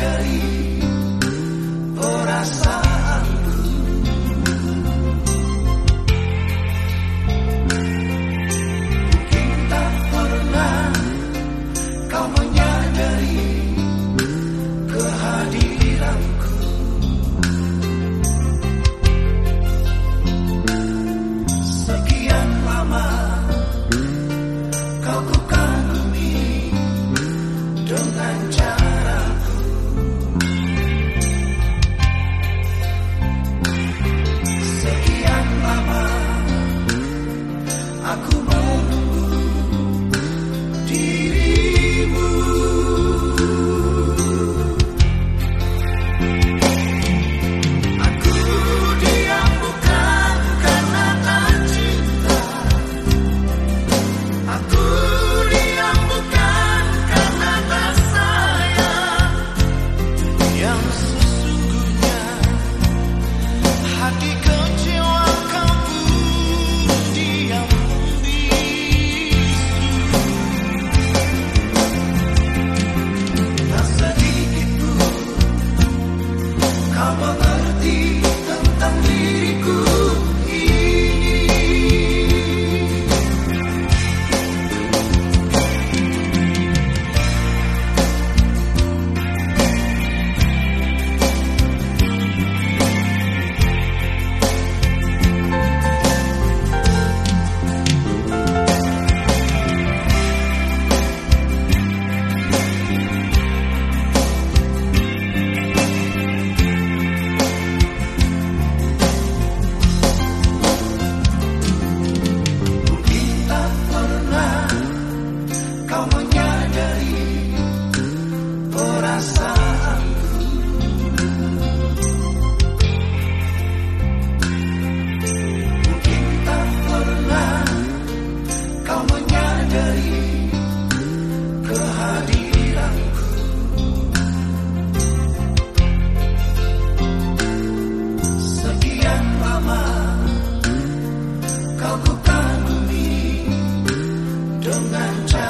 dari perasaanku Mungkin pernah kau menyadari kehadiranku. Sekian lama kau kukagumi dengan cara perasaanku Mungkin tak pernah kau menyadari kehadiranku Sekian lama kau bukan kukagumi dengan cara